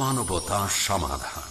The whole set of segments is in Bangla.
মানবতা সমাধান।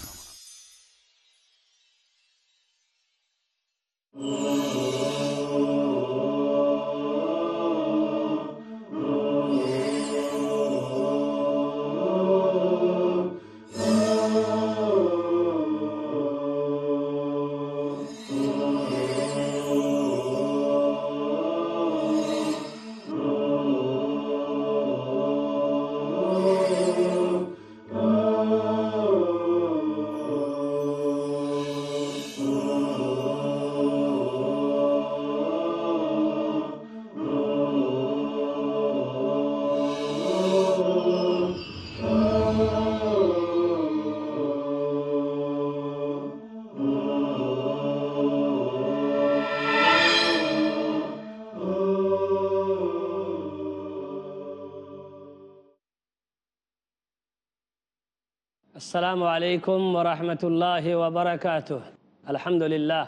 আসসালামু আলাইকুম ওরহমতুল্লাহ ওবরাকাত আলহামদুলিল্লাহ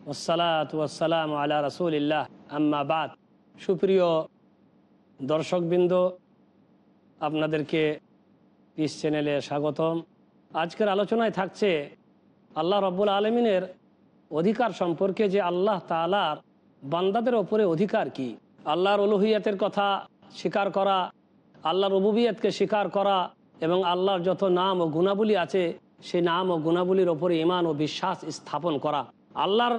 ওসালাত ওসালাম আলা রসুলিল্লাহ। আম্মাবাদ সুপ্রিয় দর্শকবৃন্দ, আপনাদেরকে পিস চ্যানেলে স্বাগতম। আজকের আলোচনায় থাকছে আল্লাহ রব্বুল আলমিনের অধিকার সম্পর্কে যে আল্লাহ তালার বান্দাদের ওপরে অধিকার কি? আল্লাহর অলুহিয়াতের কথা স্বীকার করা, আল্লাহর রবুবিয়াতকে স্বীকার করা এবং আল্লাহর যত নাম ও গুণাবলী আছে, সেই নাম ও গুণাবলীর ওপরে ইমান ও বিশ্বাস স্থাপন করা। আল্লাহর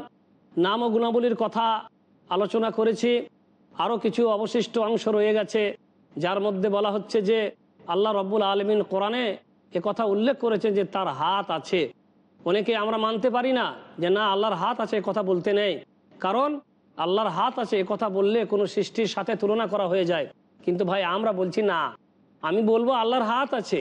নাম ও গুণাবলীর কথা আলোচনা করেছি। আরও কিছু অবশিষ্ট অংশ রয়ে গেছে, যার মধ্যে বলা হচ্ছে যে, আল্লাহ রব্বুল আলমিন কোরআনে এ কথা উল্লেখ করেছে যে, তার হাত আছে। অনেকে আমরা মানতে পারি না যে, না, আল্লাহর হাত আছে এ কথা বলতে নেই। কারণ, আল্লাহর হাত আছে এ কথা বললে কোনো সৃষ্টির সাথে তুলনা করা হয়ে যায়। কিন্তু ভাই, আমরা বলছি না। আমি বলব আল্লাহর হাত আছে।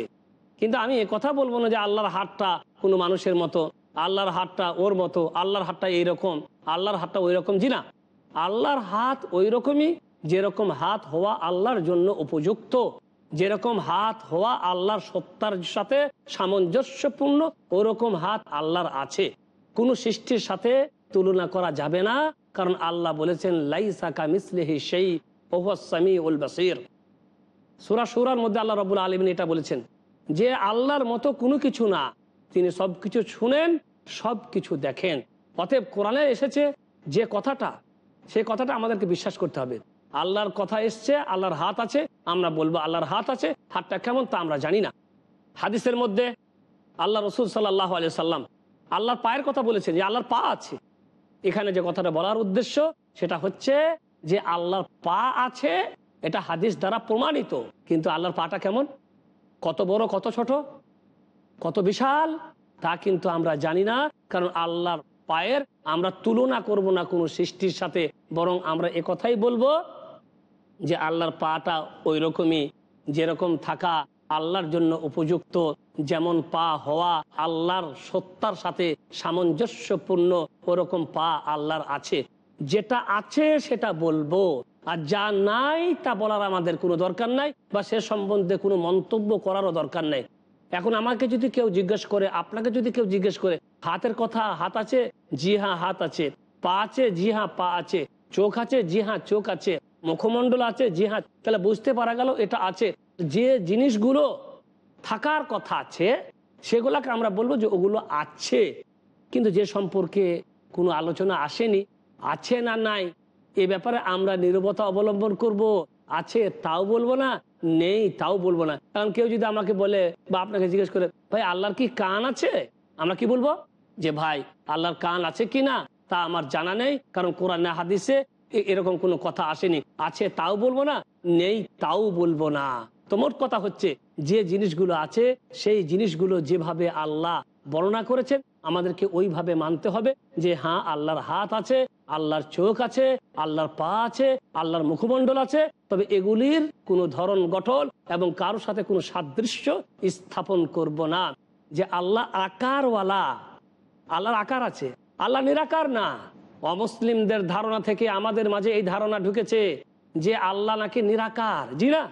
কিন্তু আমি কথা বলব না যে আল্লাহর হাতটা কোনো মানুষের মতো, আল্লাহর হাতটা ওর মতো, আল্লাহর হাতটা এইরকম, আল্লাহর হাতটা ওই রকম জি না। আল্লাহর হাত ওই রকমই যেরকম হাত হওয়া আল্লাহর জন্য উপযুক্ত, যেরকম হাত হওয়া আল্লাহর সত্তার সাথে সামঞ্জস্যপূর্ণ, ওরকম হাত আল্লাহর আছে। কোনো সৃষ্টির সাথে তুলনা করা যাবে না, কারণ আল্লাহ বলেছেন লাইসাকা মিসলিহি সেই ওহসামি উল বাসির। সুরা সুরার মধ্যে আল্লাহ রবুল আলমিন এটা বলেছেন যে আল্লাহর মতো কোনো কিছু না, তিনি সব কিছু শুনেন সব কিছু দেখেন। অতএব কোরআনে এসেছে যে কথাটা, সেই কথাটা আমাদেরকে বিশ্বাস করতে হবে। আল্লাহর কথা এসছে, আল্লাহর হাত আছে, আমরা বলব আল্লাহর হাত আছে, হাতটা কেমন তা আমরা জানি না। হাদিসের মধ্যে আল্লাহ রসুল সাল্লাহ আলিয়া সাল্লাম আল্লাহর পায়ের কথা বলেছেন যে আল্লাহর পা আছে। এখানে যে কথাটা বলার উদ্দেশ্য সেটা হচ্ছে যে আল্লাহর পা আছে এটা হাদিস দ্বারা প্রমাণিত। কিন্তু আল্লাহর পাটা কেমন? কত বড়, কত ছোট, কত বিশাল, তা কিন্তু আমরা জানি না। কারণ আল্লাহর পায়ের আমরা তুলনা করব না কোনো সৃষ্টির সাথে। বরং আমরা কথাই বলব যে আল্লাহর পাটা ওই রকমই যেরকম থাকা আল্লাহর জন্য উপযুক্ত। যেমন পা হওয়া আল্লাহর সত্তার সাথে সামঞ্জস্যপূর্ণ, ওরকম পা আল্লাহর আছে। যেটা আছে সেটা বলব। আর যা নাই তা বলার আমাদের কোনো দরকার নাই বা সে সম্বন্ধে কোনো মন্তব্য করারও দরকার নেই। এখন আমাকে যদি কেউ জিজ্ঞেস করে, আপনাকে যদি কেউ জিজ্ঞেস করে, হাতের কথা হাত আছে, জি হ্যাঁ হাত আছে, পা আছে, জি হ্যাঁ পা আছে, চোখ আছে, জি হ্যাঁ চোখ আছে, মুখমণ্ডল আছে, জি হ্যাঁ তাহলে বুঝতে পারা গেল এটা আছে। যে জিনিসগুলো থাকার কথা আছে, সেগুলাকে আমরা বলব যে ওগুলো আছে। কিন্তু যে সম্পর্কে কোনো আলোচনা আসেনি, আছে না নাই এ ব্যাপারে আমরা নিরবতা অবলম্বন করব। আছে, তাও বলব না, নেই, তাও বলব না। কারণ কেউ যদি আমাকে বলে বা আপনাকে জিজ্ঞেস করে, ভাই, আল্লাহর কি কান আছে? আমরা কি বলব? যে, ভাই, আল্লাহর কান আছে কি না, তা আমার জানা নেই, কারণ কোরআন হাদিসে এরকম কোনো কথা আসেনি। আছে, তাও বলব না, নেই, তাও বলব না। তো মোট কথা হচ্ছে, যে জিনিসগুলো আছে, সেই জিনিসগুলো যেভাবে আল্লাহ বর্ণনা করেছেন আমাদেরকে ওইভাবে মানতে হবে যে হ্যাঁ আল্লাহর হাত আছে, আল্লাহর চোখ আছে, আল্লাহর পা আছে, আল্লাহর মুখমণ্ডল আছে। তবে এগুলির কোনো ধরন গঠন এবং কারোর সাথে কোনো সাদৃশ্য স্থাপন করব না। যে আল্লাহ আকারওয়ালা, আল্লাহর আকার আছে, আল্লাহ নিরাকার না। অমুসলিমদের ধারণা থেকে আমাদের মাঝে এই ধারণা ঢুকেছে যে, আল্লাহ নাকি নিরাকার। জি না,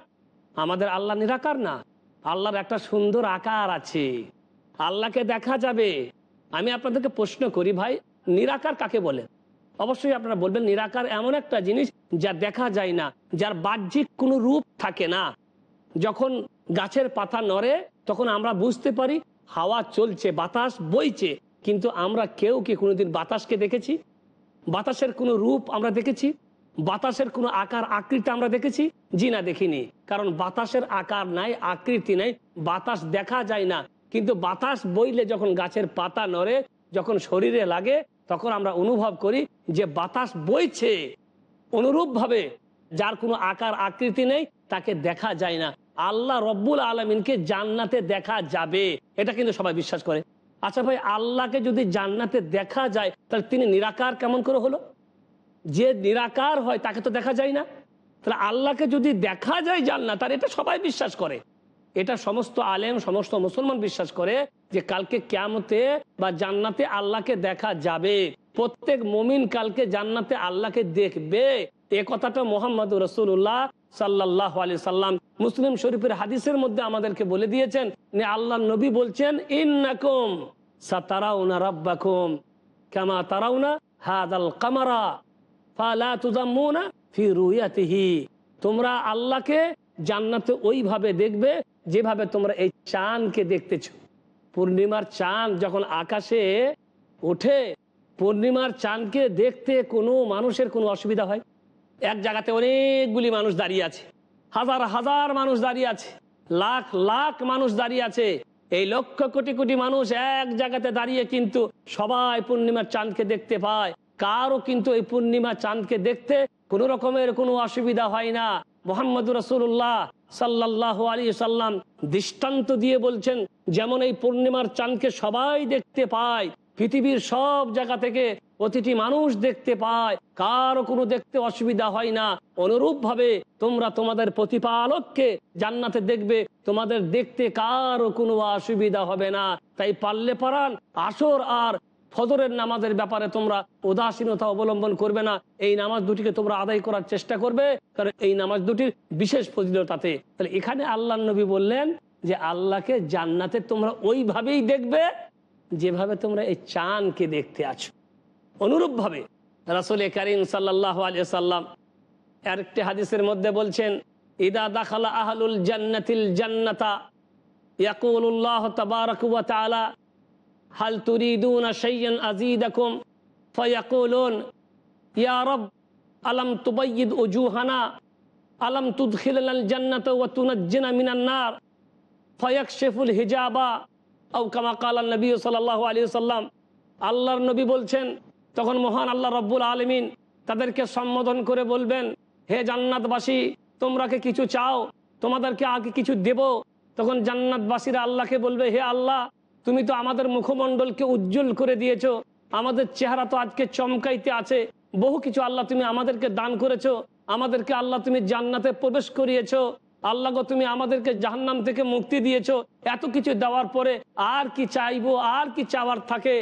আমাদের আল্লাহ নিরাকার না। আল্লাহর একটা সুন্দর আকার আছে। আল্লাহকে দেখা যাবে। আমি আপনাদেরকে প্রশ্ন করি, ভাই, নিরাকার কাকে বলে? অবশ্যই আপনারা বলবেন, নিরাকার এমন একটা জিনিস যা দেখা যায় না, যার বাহ্যিক কোনো রূপ থাকে না। যখন গাছের পাতা নড়ে, তখন আমরা বুঝতে পারি, হাওয়া চলছে, বাতাস বইছে, কিন্তু আমরা কেউ কি কোনোদিন বাতাসকে দেখেছি? বাতাসের কোনো রূপ আমরা দেখেছি? বাতাসের কোনো আকার, আকৃতি আমরা দেখেছি? জি না, দেখিনি। কারণ বাতাসের আকার নাই, আকৃতি নাই, বাতাস দেখা যায় না। কিন্তু বাতাস বইলে যখন গাছের পাতা নড়ে, যখন শরীরে লাগে, তখন আমরা অনুভব করি যে বাতাস বইছে। অনুরূপভাবে যার কোনো আকার আকৃতি নেই, তাকে দেখা যায় না। আল্লাহ রব্বুল আলমিনকে জান্নাতে দেখা যাবে। এটা কিন্তু সবাই বিশ্বাস করে। আচ্ছা ভাই, আল্লাহকে যদি জান্নাতে দেখা যায়, তাহলে তিনি নিরাকার কেমন করে হলো? যে নিরাকার হয়, তাকে তো দেখা যায় না। তাহলে আল্লাহকে যদি দেখা যায় জান্নাত আর এটা সবাই বিশ্বাস করে। এটা সমস্ত আলেম, সমস্ত মুসলমান বিশ্বাস করে যে কালকে ক্যামতে বা জান্নাতে আল্লাহকে দেখা যাবে। প্রত্যেক মমিন কালকে জান্নাতে আল্লাহকে দেখবে। এ কথাটা মোহাম্মদ রসুল্লাহ সাল্লাহ আলি সাল্লাম মুসলিম শরীফের হাদিসের মধ্যে আমাদেরকে বলে দিয়েছেন। আল্লাহ নবী বলছেন, ইন্নাকুম সাতারাউনা রাব্বাকুম কামা তারাউনা হাদাল কামারা ফালা তুজাম্মুনা ফি তোমরা আল্লাহকে জান্নাতে ওইভাবে দেখবে যেভাবে তোমরা এই চাঁদকে দেখতেছো, পূর্ণিমার চাঁদ যখন আকাশে ওঠে, পূর্ণিমার চাঁদকে দেখতে কোনো মানুষের কোনো অসুবিধা হয়? এক জায়গাতে অনেকগুলি মানুষ দাঁড়িয়ে আছে, হাজার হাজার মানুষ দাঁড়িয়ে আছে, লাখ লাখ মানুষ দাঁড়িয়ে আছে। এই লক্ষ কোটি কোটি মানুষ এক জায়গাতে দাঁড়িয়ে কিন্তু সবাই পূর্ণিমার চাঁদকে দেখতে পায়। কারও কিন্তু এই পূর্ণিমা চাঁদকে দেখতে কোনো রকমের কোনো অসুবিধা হয় না। মোহাম্মদ রসুল্লাহ সাল্লাহ আলী সাল্লাম দৃষ্টান্ত দিয়ে বলছেন, যেমন এই পূর্ণিমার চাঁদকে সবাই দেখতে পায়, পৃথিবীর সব জায়গা থেকে প্রতিটি মানুষ দেখতে পায়, কারও কোনো দেখতে অসুবিধা হয় না। অনুরূপ ভাবে তোমরা তোমাদের প্রতিপালককে জান্নাতে দেখবে, তোমাদের দেখতে কারও কোনো অসুবিধা হবে না। তাই পারলে পারান, আসর আর ফজরের নামাজের ব্যাপারে তোমরা উদাসীনতা অবলম্বন করবে না। এই নামাজ দুটিকে তোমরা আদায় করার চেষ্টা করবে, কারণ এই নামাজ দুটির বিশেষ ফজিলতাতে। তাহলে এখানে আল্লাহ নবী বললেন যে, আল্লাহকে জান্নাতে তোমরা ওইভাবেই দেখবে যেভাবে তোমরা এই চাঁদকে দেখতে আছো। অনুরূপভাবে রাসুল করিম সাল্লাহ আলিয়া সাল্লাম আরেকটি হাদিসের মধ্যে বলছেন, ইদা দাখালা আহলুল জান্নাতিল জান্নাতা, ইয়াকুলুল্লাহ তাবারাক ওয়া তাআলা হাল তুরিদুনা শাইয়ান আযীদাকুম ফায়াকুলুন, ইয়া রব, আলাম তুবাইয়িদ উজুহানা, আলাম তুদখিলানাল জান্নাতা ওয়া তুনাজ্জিনা মিনান নার, ফায়াকশিফুল হিজাবা। আও কামা কালা নবী সাল্লাল্লাহু আলাইহি সাল্লাম আল্লাহর নবী বলছেন, তখন মহান আল্লাহ রব্বুল আলমিন তাদেরকে সম্বোধন করে বলবেন, হে জান্নাতবাসী তোমরাকে কিছু চাও? তোমাদেরকে আগে কিছু দেব? তখন জান্নাতবাসীরা আল্লাহকে বলবে, হে আল্লাহ তুমি তো আমাদের মুখমণ্ডলকে উজ্জ্বল করে দিয়েছ। আমাদের চেহারা তো আজকে চমকাইতে আছে। বহু কিছু আল্লাহ তুমি আমাদেরকে দান করেছ। আমাদেরকে আল্লাহ তুমি জান্নাতে প্রবেশ করিয়েছ। আল্লাহ গো, তুমি আমাদেরকে জাহান্নাম থেকে মুক্তি দিয়েছ। এত কিছু দেওয়ার পরে আর কি চাইব, আর কি চাওয়ার থাকে?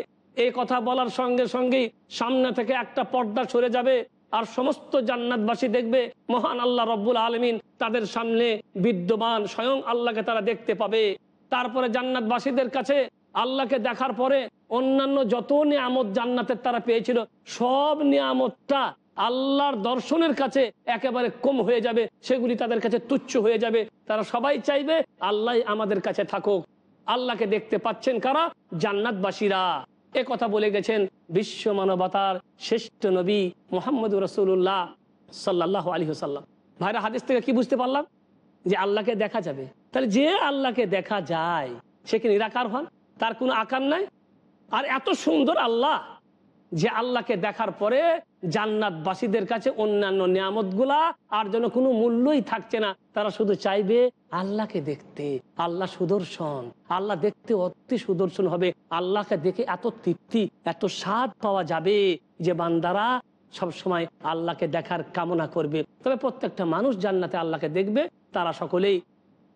এই কথা বলার সঙ্গে সঙ্গেই সামনে থেকে একটা পর্দা সরে যাবে আর সমস্ত জান্নাতবাসী দেখবে, মহান আল্লাহ রব্বুল আলমিন তাদের সামনে বিদ্যমান, স্বয়ং আল্লাহকে তারা দেখতে পাবে। তারপরে জান্নাতবাসীদের কাছে আল্লাহকে দেখার পরে অন্যান্য যত নিয়ামত জান্নাতের তারা পেয়েছিল, সব নিয়ামতটা আল্লাহর দর্শনের কাছে একেবারে কম হয়ে যাবে, সেগুলি তাদের কাছে তুচ্ছ হয়ে যাবে। তারা সবাই চাইবে, আল্লাহ আমাদের কাছে থাকুক। আল্লাহকে দেখতে পাচ্ছেন কারা? জান্নাতবাসীরা। এ কথা বলে গেছেন বিশ্ব মানবতার শ্রেষ্ঠ নবী মোহাম্মদ রসুল্লাহ সাল্লাহ আলী সাল্লাম ভাইরা, হাদিস থেকে কি বুঝতে পারলাম? যে আল্লাহকে দেখা যাবে। তাহলে যে আল্লাহকে দেখা যায়, সে কি নিরাকার হন? তার কোনো আকার নাই। আর এত সুন্দর আল্লাহ যে আল্লাহকে দেখার পরে জান্নাতবাসীদের কাছে অন্যান্য নিয়ামতগুলা আর যেন কোনো মূল্যই থাকছে না। তারা শুধু চাইবে আল্লাহকে দেখতে, আল্লাহ সুদর্শন, আল্লাহ দেখতে অতি সুদর্শন হবে। আল্লাহকে দেখে এত তৃপ্তি, এত স্বাদ পাওয়া যাবে যে বান্দারা সব সময় আল্লাহকে দেখার কামনা করবে। তবে প্রত্যেকটা মানুষ জান্নাতে আল্লাহকে দেখবে, তারা সকলেই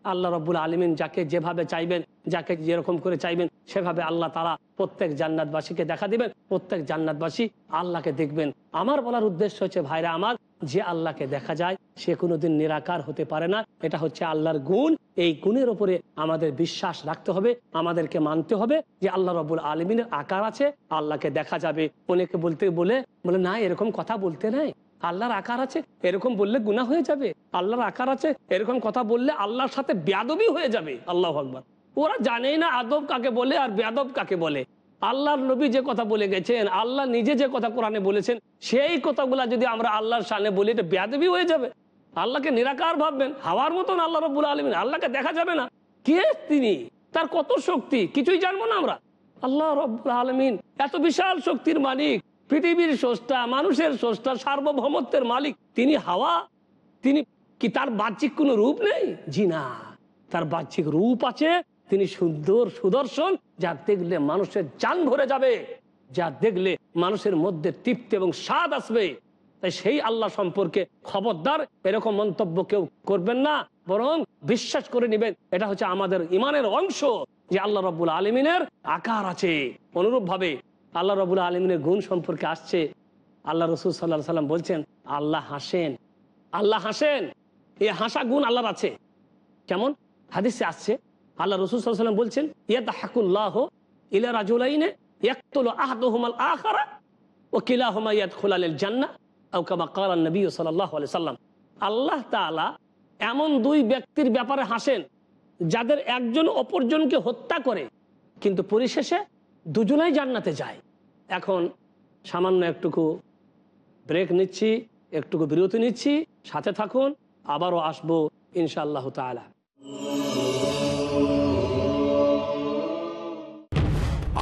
আল্লাহ রব্বুল আলমিন যাকে যেভাবে চাইবেন যাকে যেরকম করে চাইবেন, সেভাবে আল্লাহ তারা প্রত্যেক জান্নাতবাসীকে দেখা দিবেন, প্রত্যেক জান্নাতবাসী আল্লাহকে দেখবেন। আমার বলার উদ্দেশ্য হচ্ছে, ভাইরা আমার, যে আল্লাহকে দেখা যায়, সে কোনোদিন নিরাকার হতে পারে না। এটা হচ্ছে আল্লাহর গুণ। এই গুণের ওপরে আমাদের বিশ্বাস রাখতে হবে, আমাদেরকে মানতে হবে যে আল্লাহ রবুল আলমিনের আকার আছে, আল্লাহকে দেখা যাবে। অনেকে বলতে বলে বলে, না, এরকম কথা বলতে নাই। আল্লাহর আকার আছে, এরকম বললে গুণা হয়ে যাবে। আল্লাহর আকার আছে, এরকম কথা বললে আল্লাহর সাথে বেয়াদবি হয়ে যাবে। আল্লাহ আকবর। ওরা জানেই না আদব কাকে বলে আর বেয়াদব কাকে বলে। আল্লাহর নবী যে কথা বলে গেছেন, আল্লাহ নিজে যে কথা কোরআনে বলেছেন, সেই কথাগুলা যদি আমরা আল্লাহর সামনে বলি, এটা বেয়াদবি হয়ে যাবে। আল্লাহকে নিরাকার ভাববেন, হাওয়ার মতন আল্লাহ রব্বুল আলমিন, আল্লাহকে দেখা যাবে না। কে তিনি? তার কত শক্তি? কিছুই জানব না আমরা। আল্লাহ রব্বুল আলমিন এত বিশাল শক্তির মালিক, পৃথিবীর স্রষ্টা, মানুষের স্রষ্টা, সার্বভৌমত্বের মালিক। তিনি হাওয়া? তিনি কি তার বাহ্যিক কোনো রূপ নেই? জি না। তার বাহ্যিক রূপ আছে তিনি সুন্দর সুদর্শন, যা দেখলে মানুষের জান ভরে যাবে, যা দেখলে মানুষের মধ্যে তৃপ্তি এবং স্বাদ আসবে। তাই সেই আল্লাহ সম্পর্কে খবরদার, এরকম মন্তব্য কেউ করবেন না, বরং বিশ্বাস করে নেবেন, এটা হচ্ছে আমাদের ইমানের অংশ যে আল্লাহ রব্বুল আলমিনের আকার আছে। অনুরূপ ভাবে আল্লাহ রবুল আলমিনের গুণ সম্পর্কে আসছে। আল্লাহ রসুল সাল্লাহ সাল্লাম বলছেন, আল্লাহ হাসেন। আল্লাহ হাসেন। এই হাসা গুণ আল্লাহর আছে। কেমন? হাদিসে আসছে আল্লাহ রসুল বলছেন ইলা রাজুলাইনে ও সাল্লাল্লাহু আলাইহি সাল্লাম আল্লাহ এমন দুই ব্যক্তির ব্যাপারে হাসেন, যাদের একজন অপরজনকে হত্যা করে, কিন্তু পরিশেষে দুজনাই জান্নাতে যায়। এখন সামান্য একটুকু ব্রেক নিচ্ছি, একটুকু বিরতি নিচ্ছি, সাথে থাকুন, আবারও আসব ইনশাআল্লাহ তাআলা।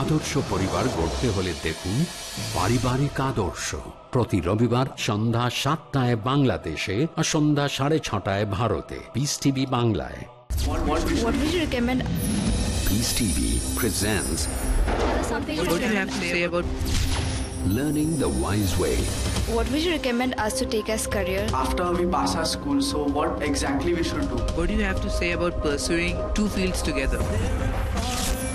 আদর্শ পরিবার গড়তে হলে দেখুন পারিবারিক আদর্শ প্রতি রবিবার সন্ধ্যা সাতটায় বাংলাদেশে আর সন্ধ্যা সাড়ে ছটায় ভারতে পিস টিভি বাংলায় learning the wise way What would you recommend us to take as career? after we pass our school so what exactly we should do what do you have to say about pursuing two fields together?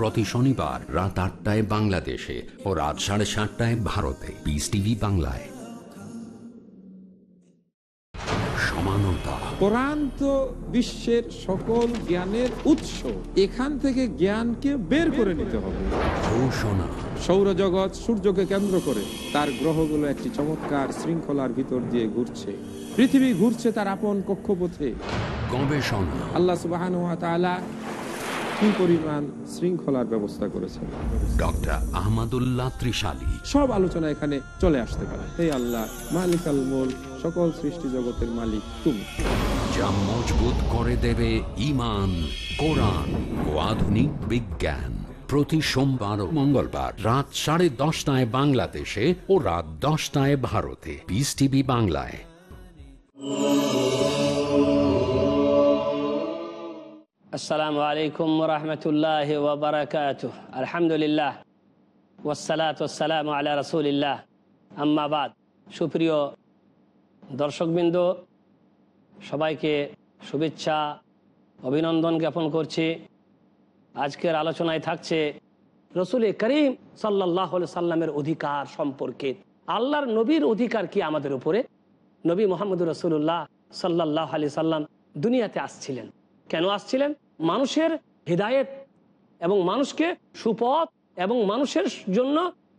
প্রতি শনিবার রাত আটটায় বাংলাদেশে ও রাত সাড়ে সাতটায় ভারতে। পিস টিভি বাংলায়। সমানতা। কোরআন তো বিশ্বের সকল জ্ঞানের উৎস এখান থেকে জ্ঞানকে বের করে নিতে হবে। ঘোষণা। সৌরজগৎ সূর্যকে কেন্দ্র করে তার গ্রহগুলো একটি চমৎকার শৃঙ্খলার ভিতর দিয়ে ঘুরছে। পৃথিবী ঘুরছে তার আপন কক্ষপথে। গবেষণা। আল্লাহ সুবাহ কি পরিমাণ শৃঙ্খলার ব্যবস্থা করেছেন। ডক্টর আহমদুল্লাহ ত্রিশালী। সব আলোচনা এখানে চলে আসতে পারে। এই আল্লাহ মালিক আল মোল সকল সৃষ্টি জগতের মালিক তুমি। যা মজবুত করে দেবে ইমান কোরআন ও আধুনিক বিজ্ঞান। প্রতি সোমবার ও মঙ্গলবার রাত সাড়ে দশটায় বাংলাদেশে ও রাত দশটায় ভারতে। পিস টিভি বাংলায়। আসসালামু আলাইকুম রহমতুল্লাহ ওবরাকাত আলহামদুলিল্লাহ। ওসালাত ওসালাম আলা রসুলিল্লাহ। আম্মাবাদ সুপ্রিয় দর্শকবৃন্দ, সবাইকে শুভেচ্ছা, অভিনন্দন জ্ঞাপন করছি। আজকের আলোচনায় থাকছে রসুল করিম সাল্লাহ সাল্লামের অধিকার সম্পর্কে। আল্লাহর নবীর অধিকার কি আমাদের উপরে? নবী মোহাম্মদ রসুল্লাহ সাল্লাহ আলি সাল্লাম দুনিয়াতে আসছিলেন। কেন আসছিলেন? মানুষের হৃদায়ত এবং মানুষকে সুপথ এবং মানুষের জন্য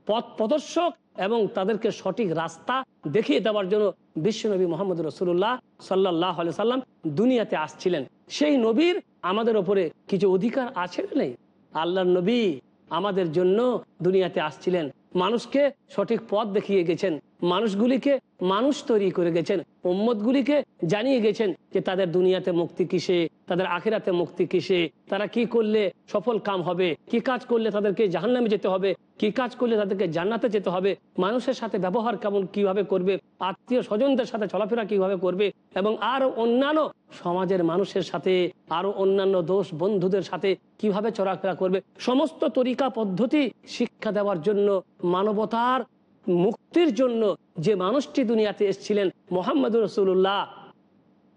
পথ প্রদর্শক এবং তাদেরকে সঠিক রাস্তা দেখিয়ে দেওয়ার জন্য বিশ্বনবী মোহাম্মদ রসুল্লাহ সাল্লাহ সাল্লাম দুনিয়াতে আসছিলেন। সেই নবীর আমাদের ওপরে কিছু অধিকার আছে নেই? আল্লাহর নবী আমাদের জন্য দুনিয়াতে আসছিলেন। মানুষকে সঠিক পথ দেখিয়ে গেছেন। মানুষগুলিকে মানুষ তৈরি করে গেছেন। উম্মতগুলিকে জানিয়ে গেছেন যে তাদের দুনিয়াতে মুক্তি কিসে? তাদের আখেরাতে মুক্তি কিসে? তারা কি করলে সফল কাম হবে? কি কাজ করলে তাদেরকে জাহান্নামে যেতে হবে? কি কাজ করলে তাদেরকে জান্নাতে যেতে হবে? মানুষের সাথে ব্যবহার কেমন কীভাবে করবে? আত্মীয় স্বজনদের সাথে চলাফেরা কীভাবে করবে? এবং আরও অন্যান্য সমাজের মানুষের সাথে, আরও অন্যান্য দোষ বন্ধুদের সাথে কীভাবে চলাফেরা করবে? সমস্ত তরিকা পদ্ধতি শিক্ষা দেওয়ার জন্য, মানবতার মুক্তির জন্য যে মানুষটি দুনিয়াতে এসেছিলেন মোহাম্মদ রসুল্লাহ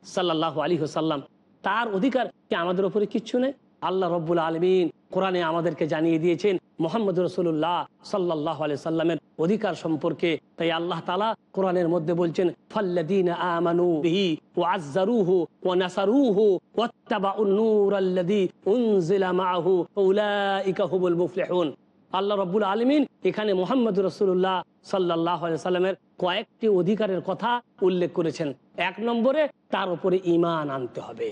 সাল্লাহ আলী সাল্লাম তার অধিকার কি আমাদের উপরে কিচ্ছু নেই? আল্লাহ রব্বুল আলমিন কোরআনে আমাদেরকে জানিয়ে দিয়েছেন, মোহাম্মদ রসুল্লাহ সাল্লাহ আলি সাল্লামের অধিকার সম্পর্কে। তাই আল্লাহ তালা কোরআনের মধ্যে বলছেন আল্লাহ রব্বুল আলমিন এখানে মোহাম্মদ রসুল্লাহ সাল্লাহ সাল্লামের কয়েকটি অধিকারের কথা উল্লেখ করেছেন। এক নম্বরে, তার উপরে ইমান আনতে হবে।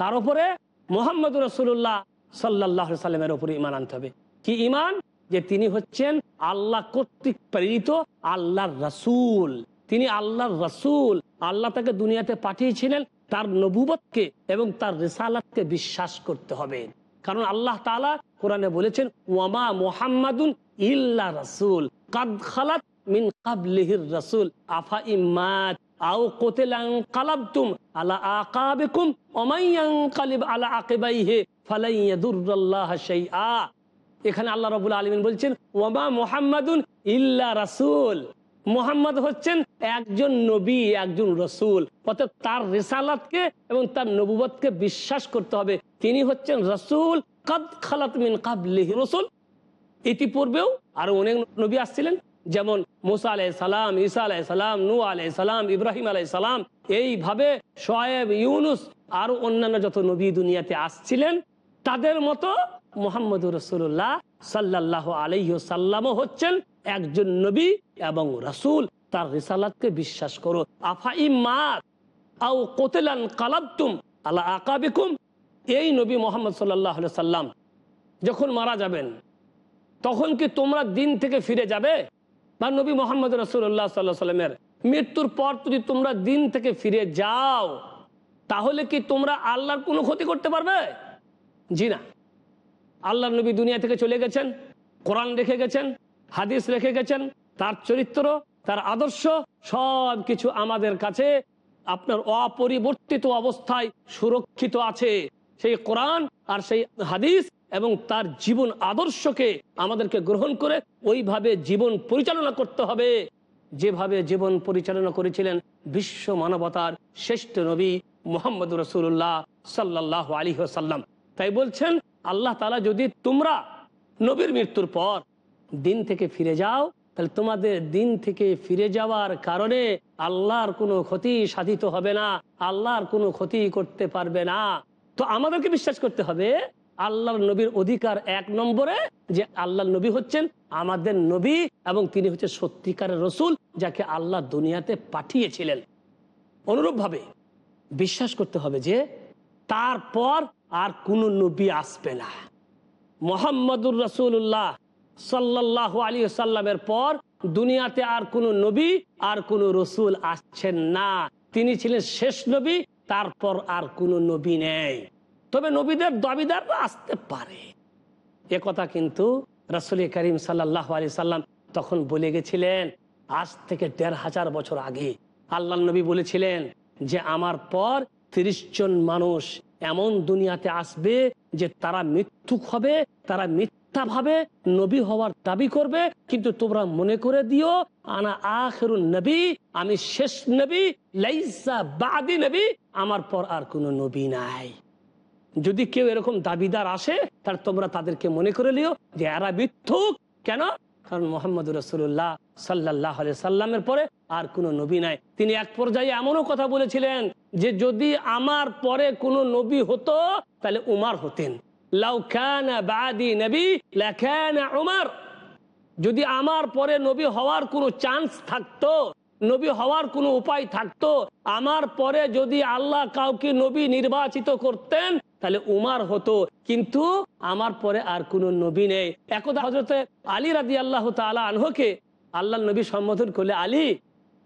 কার উপরে? মোহাম্মদ রসুল্লাহ সাল্লাহ সাল্লামের উপরে ইমান আনতে হবে। কি ইমান যে তিনি হচ্ছেন আল্লাহ কর্তৃক প্রেরিত আল্লাহর রসুল। তিনি আল্লাহর রসুল। আল্লাহ তাকে দুনিয়াতে পাঠিয়েছিলেন তার নবুবতকে এবং তার রেসালাতকে বিশ্বাস করতে হবে। কারণ আল্লাহ তালা কোরআনে বলেছেন, ওয়ামা মোহাম্মদুন ইল্লা রসুল। কাদ খালাত মিন কাবলিহির রসুল। আফা ইম্মাত আও কোতেলাং এখানে আল্লাহ রাব্বুল আলামিন বলছেন ওয়ামা মুহাম্মাদুন ইল্লা রাসূল। মোহাম্মদ হচ্ছেন একজন নবী, একজন রসুল। অর্থাৎ তার রেসালাতকে এবং তার নবুবতকে বিশ্বাস করতে হবে। তিনি হচ্ছেন রসুল, কাদ খালাত মিন কাবলিহি রসুল। ইতিপূর্বেও আরও অনেক নবী আসছিলেন। যেমন মুসা আলাই সালাম, ঈসা আলাই সালাম নু আলাই সালাম, ইব্রাহিম আলাই সালাম, এইভাবে শোয়েব ইউনুস আরও অন্যান্য যত নবী দুনিয়াতে আসছিলেন, তাদের মতো মোহাম্মদ রসুল্লাহ সাল্লাহ আলাইসাল্লামও হচ্ছেন একজন নবী এবং রসুল। তার রিসালাতকে বিশ্বাস করো। আফা ইমাত আও কোতেলান কালাবতুম আকাবিকুম। এই নবী মোহাম্মদ সাল্লাহ সাল্লাম যখন মারা যাবেন, তখন কি তোমরা দিন থেকে ফিরে যাবে? বা নবী মোহাম্মদ রসুল্লাহ সাল্লাহ সাল্লামের মৃত্যুর পর যদি তোমরা দিন থেকে ফিরে যাও, তাহলে কি তোমরা আল্লাহর কোনো ক্ষতি করতে পারবে? জি না। আল্লাহ নবী দুনিয়া থেকে চলে গেছেন, কোরআন রেখে গেছেন, হাদিস রেখে গেছেন, তার চরিত্র, তার আদর্শ সব কিছু আমাদের কাছে আপনার অপরিবর্তিত অবস্থায় সুরক্ষিত আছে। সেই কোরআন আর সেই হাদিস এবং তার জীবন আদর্শকে আমাদেরকে গ্রহণ করে ওইভাবে জীবন পরিচালনা করতে হবে। যেভাবে জীবন পরিচালনা করেছিলেন বিশ্ব মানবতার শ্রেষ্ঠ নবী মোহাম্মদ রসুল্লাহ সাল্লাহ আলী সাল্লাম তাই বলছেন, আল্লাহ তালা যদি তোমরা নবীর মৃত্যুর পর দিন থেকে ফিরে যাও, তাহলে তোমাদের দিন থেকে ফিরে যাওয়ার কারণে আল্লাহর কোনো ক্ষতি সাধিত হবে না, আল্লাহর কোনো ক্ষতি করতে পারবে না। তো আমাদেরকে বিশ্বাস করতে হবে আল্লাহর নবীর অধিকার এক নম্বরে, যে আল্লাহ নবী হচ্ছেন আমাদের নবী এবং তিনি হচ্ছে সত্যিকারের রসুল যাকে আল্লাহ দুনিয়াতে পাঠিয়েছিলেন। অনুরূপভাবে বিশ্বাস করতে হবে যে তারপর আর কোনো নবী আসবে না। মোহাম্মদুর রসুল্লাহ সাল্লাহ আলী সাল্লামের পর দুনিয়াতে আর কোনো নবী, আর কোনো রসুল আসছেন না। তিনি ছিলেন শেষ নবী, তারপর আর কোনো নবী নেই। তবে নবীদের দাবিদাররা আসতে পারে। এ কথা কিন্তু রসুল করিম সাল্লাহ আলি সাল্লাম তখন বলে গেছিলেন, আজ থেকে দেড় হাজার বছর আগে আল্লাহ নবী বলেছিলেন যে, আমার পর তিরিশ জন মানুষ এমন দুনিয়াতে আসবে যে, তারা মৃত্যুক হবে, তারা মিথ্যা ভাবে নবী হওয়ার দাবি করবে। কিন্তু তোমরা মনে করে দিও, আনা আখের নবী, আমি শেষ নবী, লাইসা বাদি নবী, আমার পর আর কোনো নবী নাই। যদি কেউ এরকম দাবিদার আসে তাহলে তোমরা তাদেরকে মনে করে লিও যে এরা মিথ্যুক। কেন? কারণ মোহাম্মদ রসুল্লাহ সাল্লাহ সাল্লামের পরে আর কোনো নবী নাই। তিনি এক পর্যায়ে এমনও কথা বলেছিলেন যে, যদি আমার পরে কোনো নবী হতো, তাহলে উমার হতেন। যদি আমার পরে নবী হওয়ার কোনো চান্স থাকতো, নবী হওয়ার কোনো উপায় থাকতো, আমার পরে যদি আল্লাহ কাউকে নবী নির্বাচিত করতেন তাহলে উমার হতো, কিন্তু আমার পরে আর কোন নবী নেই। একদা হজরতে আলী রাদি আল্লাহ তালা আনহকে আল্লাহ নবী সম্বোধন করলে, আলী,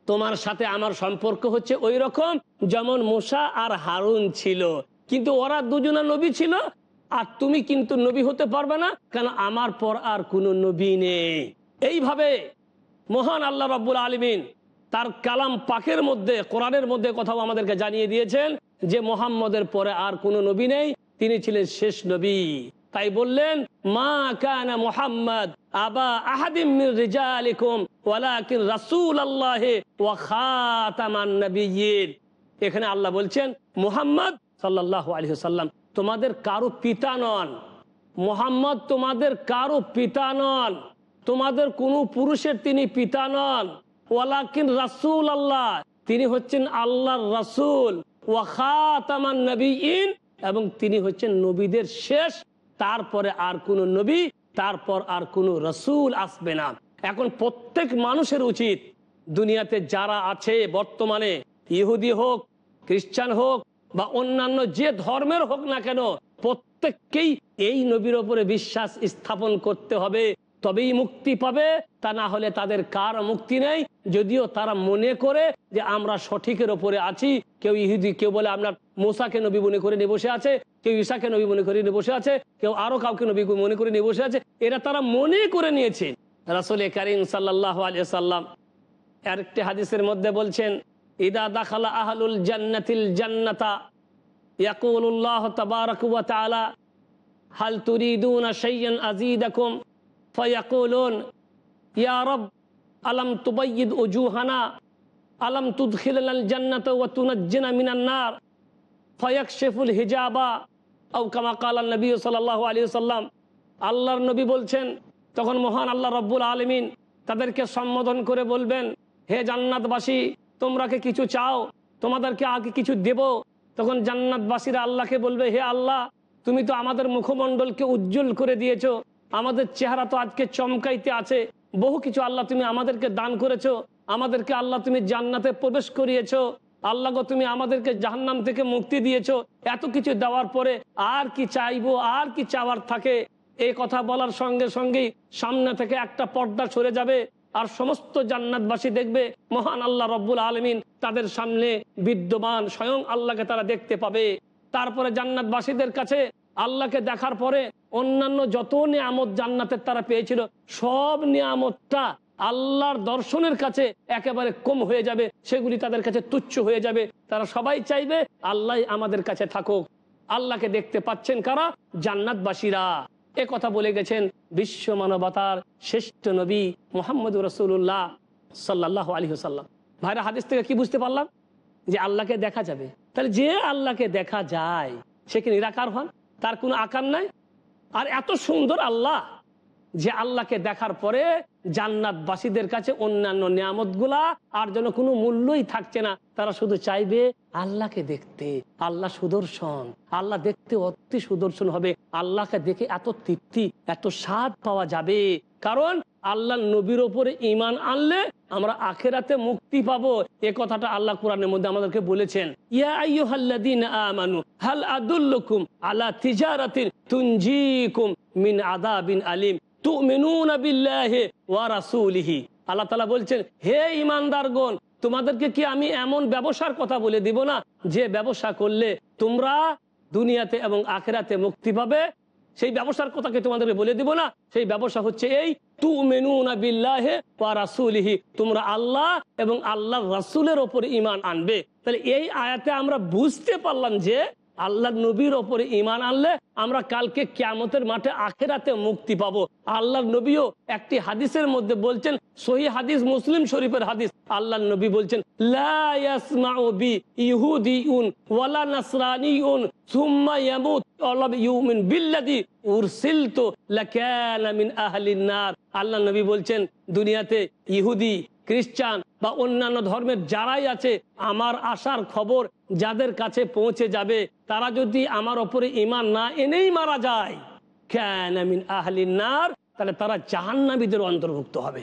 তোমার সাথে আমার সম্পর্ক হচ্ছে ওই রকম যেমন মোসা আর হারুন ছিল। কিন্তু ওরা দুজনা নবী ছিল, আর তুমি কিন্তু নবী হতে পারবে না কেন আমার পর আর কোনো নবী নেই। এইভাবে মহান আল্লাহ রব্বুল আলমিন তার কালাম পাকের মধ্যে, কোরআনের মধ্যে কথাও আমাদেরকে জানিয়ে দিয়েছেন। যে মোহাম্মদের পরে আর কোনো নবী নেই, তিনি ছিলেন শেষ নবী। তাই বললেন, মা কানা মুহাম্মদ আবা আহাদিম রিজালিকুম, ওয়ালাকিন এখানে আল্লাহ বলছেন, মুহাম্মদ সাল্লাল্লাহু আলাইহি সাল্লাম তোমাদের কারও পিতা নন। মোহাম্মদ তোমাদের কারও পিতা নন। তোমাদের কোনো পুরুষের তিনি পিতা নন। ওয়ালাকিন রাসূল আল্লাহ তিনি হচ্ছেন আল্লাহর রাসূল। ওয়া খাতামান নবিয়্যিন এবং তিনি হচ্ছেন নবীদের শেষ, তারপরে আর কোন নবী, তারপর আর কোন রসুল আসবে না। এখন প্রত্যেক মানুষের উচিত দুনিয়াতে যারা আছে বর্তমানে, ইহুদি হোক, খ্রিস্টান হোক, বা অন্যান্য যে ধর্মের হোক না কেন, প্রত্যেককেই এই নবীর ওপরে বিশ্বাস স্থাপন করতে হবে। তবেই মুক্তি পাবে। তা না হলে তাদের কার মুক্তি নেই। যদিও তারা মনে করে যে আমরা সঠিকের ওপরে আছি। কেউ ইহুদি, কেউ বলে আমরা মোসাকে নবী মনে করে নিয়ে বসে আছে, কেউ ঈশাকে নবী মনে করে নিয়ে বসে আছে, কেউ আরও কাউকে নবী মনে করে নিয়ে বসে আছে। এরা তারা মনে করে নিয়েছে। রাসুল করিম সাল্লাহ আলিয়া সাল্লাম আরেকটি হাদিসের মধ্যে বলছেন, ইদা দাখালা আহলুল জান্নাতিল জান্নাতা ইয়াকুল্লাহ তাবারাক তাআলা, হাল তুরিদুনা শাইয়ান আযীদাকুম? ফায়াকুলুন ইয়া রাব আলাম তুবাইয়িদ উজুহানা আলাম তুদখিলানাল জান্নাতা ওয়া তুনাজ্জিনা মিনান নার ফায়াকশিফুল হিজাবা আও কামা ক্বালা নবী সাল্লাল্লাহু আলাইহি সাল্লাম আল্লাহর নবী বলছেন, তখন মহান আল্লাহ রব্বুল আলমিন তাদেরকে সম্বোধন করে বলবেন, হে জান্নাতবাসী, তোমরা কি কিছু চাও? তোমাদেরকে আগে কিছু দেব? তখন জান্নাতবাসীরা আল্লাহকে বলবে, হে আল্লাহ, তুমি তো আমাদের মুখমণ্ডলকে উজ্জ্বল করে দিয়েছ। আমাদের চেহারা তো আজকে চমকাইতে আছে। বহু কিছু আল্লাহ তুমি আমাদেরকে দান করেছ। আমাদেরকে আল্লাহ তুমি জান্নাতে প্রবেশ করিয়েছো। আল্লাহ তুমি আমাদেরকে জাহান্নাম থেকে মুক্তি দিয়েছ। এত কিছু দেওয়ার পরে আর কি চাইব, আর কি চাওয়ার থাকে? এই কথা বলার সঙ্গে সঙ্গেই সামনে থেকে একটা পর্দা সরে যাবে আর সমস্ত জান্নাতবাসী দেখবে, মহান আল্লাহ রব্বুল আলমিন তাদের সামনে বিদ্যমান, স্বয়ং আল্লাহকে তারা দেখতে পাবে। তারপরে জান্নাতবাসীদের কাছে আল্লাহকে দেখার পরে অন্যান্য যত নিয়ামত জান্নাতের তারা পেয়েছিল, সব নিয়ামতটা আল্লাহর দর্শনের কাছে একেবারে কম হয়ে যাবে, সেগুলি তাদের কাছে তুচ্ছ হয়ে যাবে। তারা সবাই চাইবে আল্লাহ আমাদের কাছে থাকুক। আল্লাহকে দেখতে পাচ্ছেন কারা? জান্নাতবাসীরা। এ কথা বলে গেছেন বিশ্ব মানবতার শ্রেষ্ঠ নবী মোহাম্মদ রসুল্লাহ সাল্লাহ আলী সাল্লাম ভাইরা, হাদিস থেকে কি বুঝতে পারলাম? যে আল্লাহকে দেখা যাবে। তাহলে যে আল্লাহকে দেখা যায়, সে কি নিরাকার হন? তার কোনো আকার নাই? আর এত সুন্দর আল্লাহ যে আল্লাহকে দেখার পরে জান্নাতবাসীদের কাছে অন্যান্য নিয়ামতগুলা আর যেন কোনো মূল্যই থাকছে না। তারা শুধু চাইবে আল্লাহকে দেখতে, আল্লাহ সুদর্শন, আল্লাহ দেখতে অতি সুদর্শন হবে। আল্লাহকে দেখে এত তৃপ্তি, এত স্বাদ পাওয়া যাবে। কারণ আল্লাহ নবীর ওপরে ইমান আনলে আমরা আখেরাতে মুক্তি পাবো। এ কথাটা আল্লাহ কোরআনের মধ্যে আমাদেরকে বলেছেন। ইয়া আইয়ুহাল্লাযীন আমানু, হাল আল্লাহ বলছেন, হে ঈমানদারগণ, তোমাদেরকে কি আমি এমন ব্যবসার কথা বলে দিব না? যে ব্যবসা করলে তোমরা দুনিয়াতে এবং আখেরাতে মুক্তি পাবে সেই ব্যবসার কথাকে তোমাদেরকে বলে দিব না। সেই ব্যবসা হচ্ছে এই তু মেনুনা বিল্লাহে তোমরা আল্লাহ এবং আল্লাহ রাসুলের ওপর ইমান আনবে। তাহলে এই আয়াতে আমরা বুঝতে পারলাম যে আল্লাহ নবীর ওপরে ইমান আনলে আমরা কালকে ক্যামতের মাঠে আখেরাতে মুক্তি পাবো। আল্লাহ নবীও একটি হাদিসের মধ্যে বলছেন, সহি হাদিস মুসলিম শরীফের হাদিস। আল্লাহ নবী বলছেন আল্লাহ নবী বলছেন, দুনিয়াতে ইহুদি খ্রিস্টান বা অন্যান্য ধর্মের যারাই আছে, আমার আসার খবর যাদের কাছে পৌঁছে যাবে, তারা যদি আমার ওপরে ইমান না এনেই মারা যায় কেন আমিন আহলিন নার, তাহলে তারা জাহান্নাবীদের অন্তর্ভুক্ত হবে।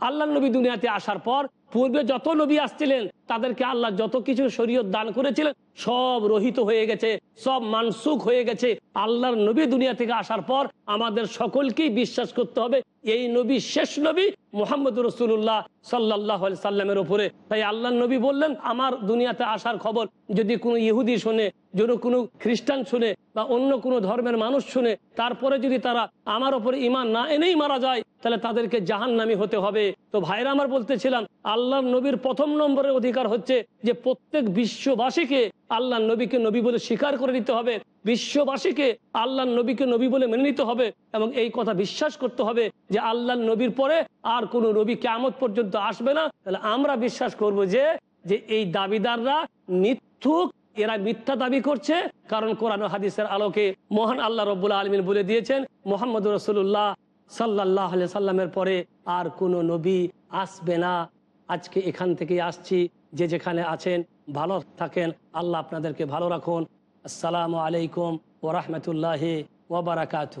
আল্লাহ নবী দুনিয়াতে আসার পর, পূর্বে যত নবী আসছিলেন, তাদেরকে আল্লাহ যত কিছু শরীয়ত দান করেছিলেন, সব রহিত হয়ে গেছে, সব মানসুখ হয়ে গেছে। আল্লাহর নবী দুনিয়া থেকে আসার পর, আমাদের সকলকেই বিশ্বাস করতে হবে এই নবী, শেষ নবী মোহাম্মদ রসুল্লাহ সাল্লাহ সাল্লামের ওপরে তাই আল্লাহ নবী বললেন, আমার দুনিয়াতে আসার খবর যদি কোনো ইহুদি শোনে, যদি কোনো খ্রিস্টান শুনে বা অন্য কোনো ধর্মের মানুষ শুনে, তারপরে যদি তারা আমার ওপরে ইমান না এনেই মারা যায় তাহলে তাদেরকে জাহান্নামি হতে হবে। তো ভাইরা আমার বলতেছিলাম আল্লাহ নবীর প্রথম নম্বরের অধিকার হচ্ছে যে প্রত্যেক বিশ্ববাসীকে আল্লাহ নবীকে নবী বলে স্বীকার করে নিতে হবে। বিশ্ববাসীকে আল্লাহ নবীকে নবী বলে মেনে নিতে হবে এবং এই কথা বিশ্বাস করতে হবে যে আল্লাহ নবীর পরে আর কোনো নবী কেমত পর্যন্ত আসবে না। তাহলে আমরা বিশ্বাস করব যে যে এই দাবিদাররা মিথ্যুক, এরা মিথ্যা দাবি করছে। কারণ কোরআন হাদিসের আলোকে মহান আল্লাহ রব্বুল্লা আলমিন বলে দিয়েছেন মোহাম্মদ রসুল্লাহ সাল্লাহ সাল্লামের পরে আর কোনো নবী আসবে না। আজকে এখান থেকে আসছি, যে যেখানে আছেন, ভালো থাকেন, আল্লাহ আপনাদেরকে ভালো রাখুন। আসসালামু আলাইকুম ওরহমতুল্লাহ ওবরাকাতু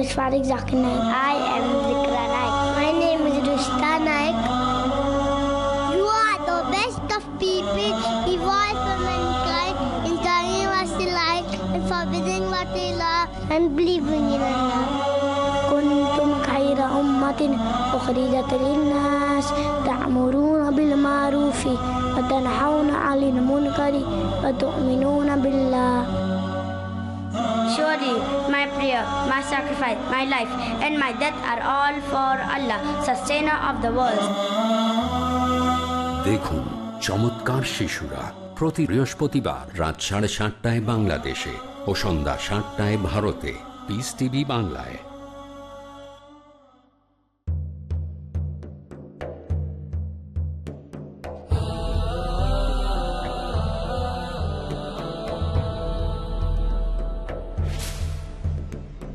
name is Farid Zakir Naik. I am Zikra Naik. My name is Rushta Naik. You are the best of people, evolved for mankind, in telling what they like and forbidding what they love and believing in Allah. كنتم خير أمة أخرجت للناس تأمرون بالمعروف وتنحون عن المنكر وتؤمنون بالله Surely my prayer, my sacrifice, my life, and my death are all for Allah, sustainer of the world. দেখুন চমৎকার শিশুরা প্রতি বৃহস্পতিবার রাত সাড়ে সাতটায় বাংলাদেশে ও সন্ধ্যা সাতটায় ভারতে পিস টিভি বাংলায়